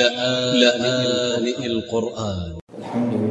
لآن القرآن. الحمد لله.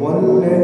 والذي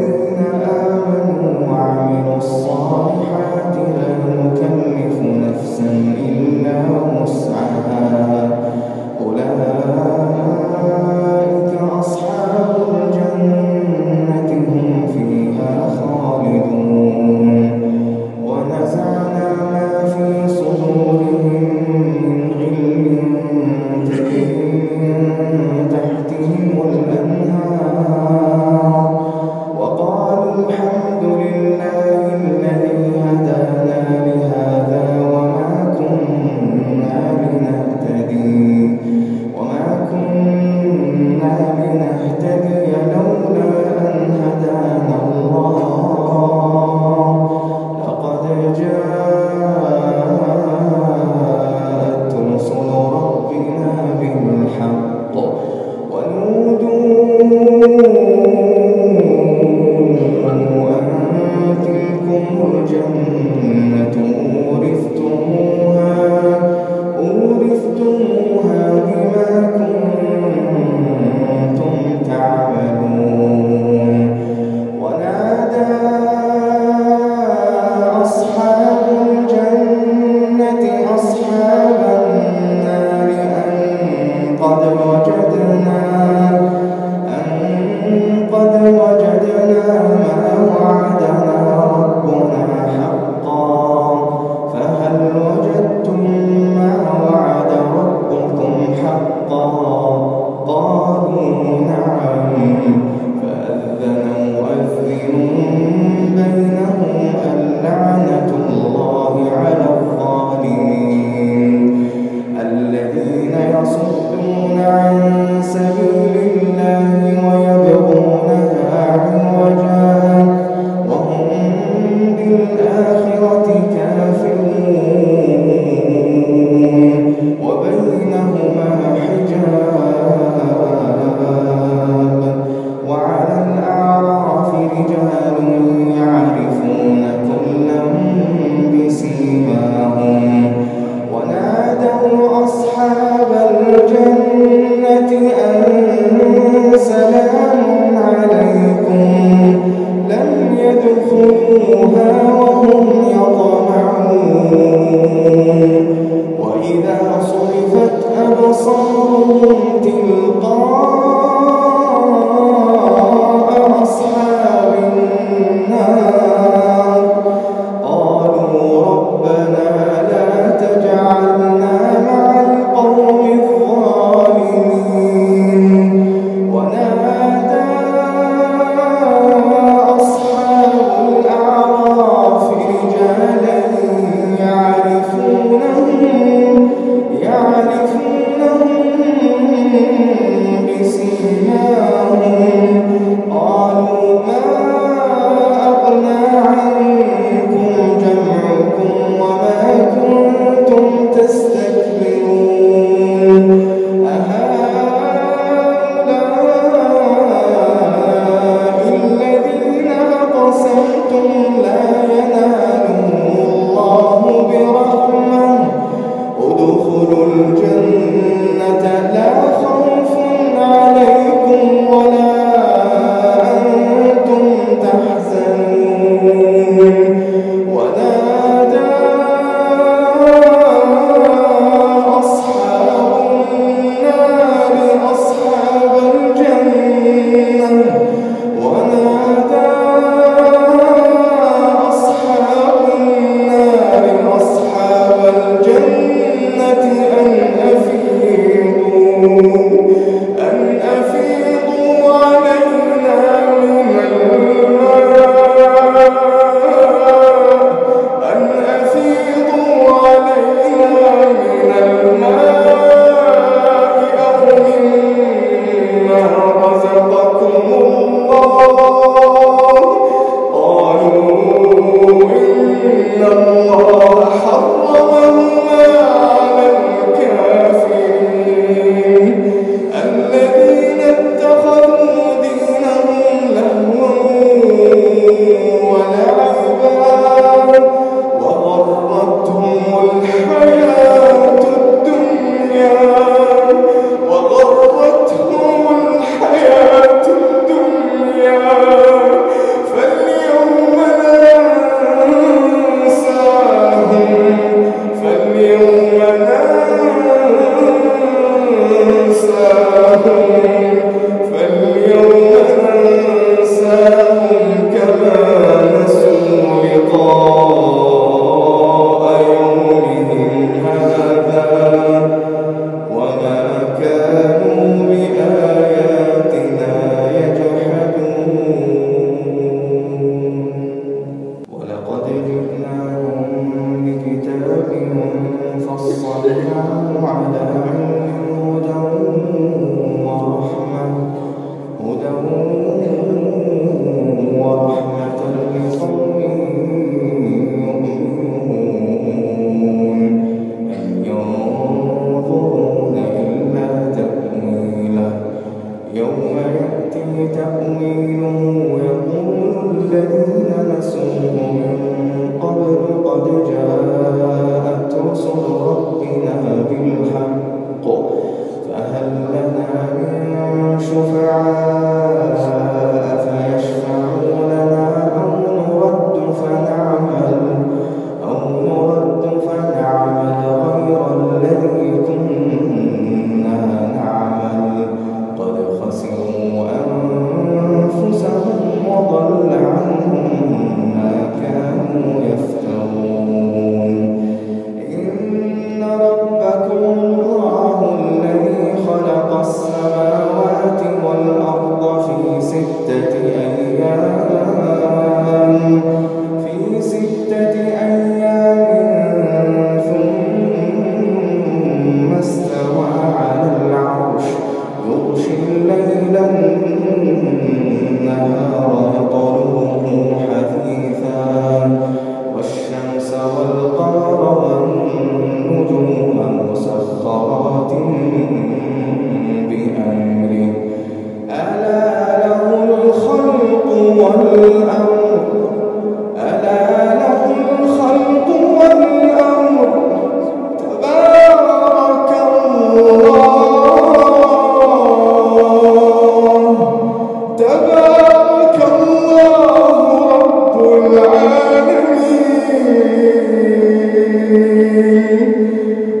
وإذا صرفت أبصارهم تلقاء الأمر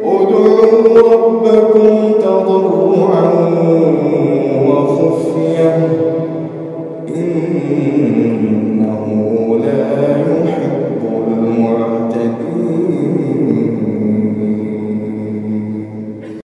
ادعوا ربكم تضرعا وخفية إنه